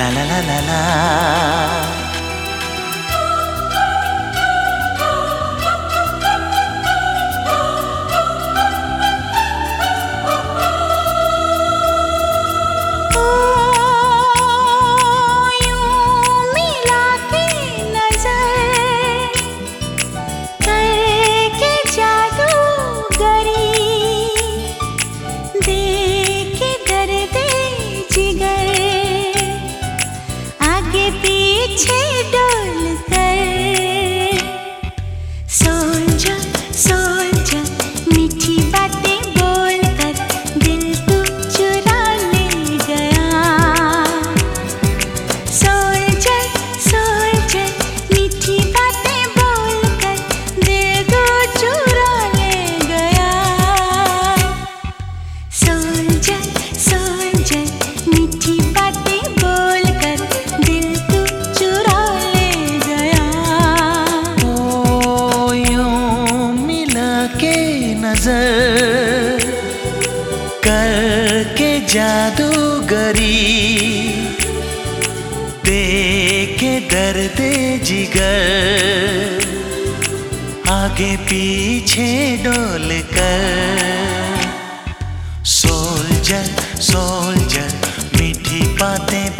la la la la la जादूगरी। देखे दर्द जिगर। आगे पीछे डोल कर। सोल्जर सोल्जर मीठी बातें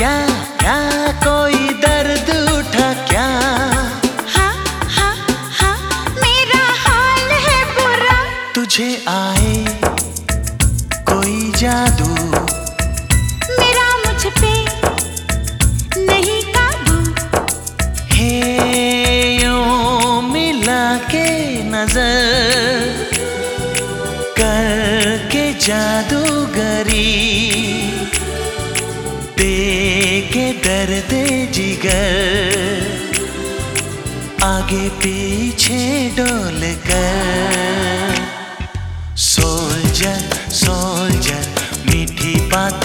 क्या? क्या कोई दर्द उठा क्या? हा, हा, हा, मेरा हाल है बुरा। तुझे आए कोई जादू? मेरा मुझ पे नहीं काबू। हे यूँ मिला के नज़र करके जादूगरी। कर दे जिगर। आगे पीछे डोल कर। सोल्जर सोल्जर मीठी बात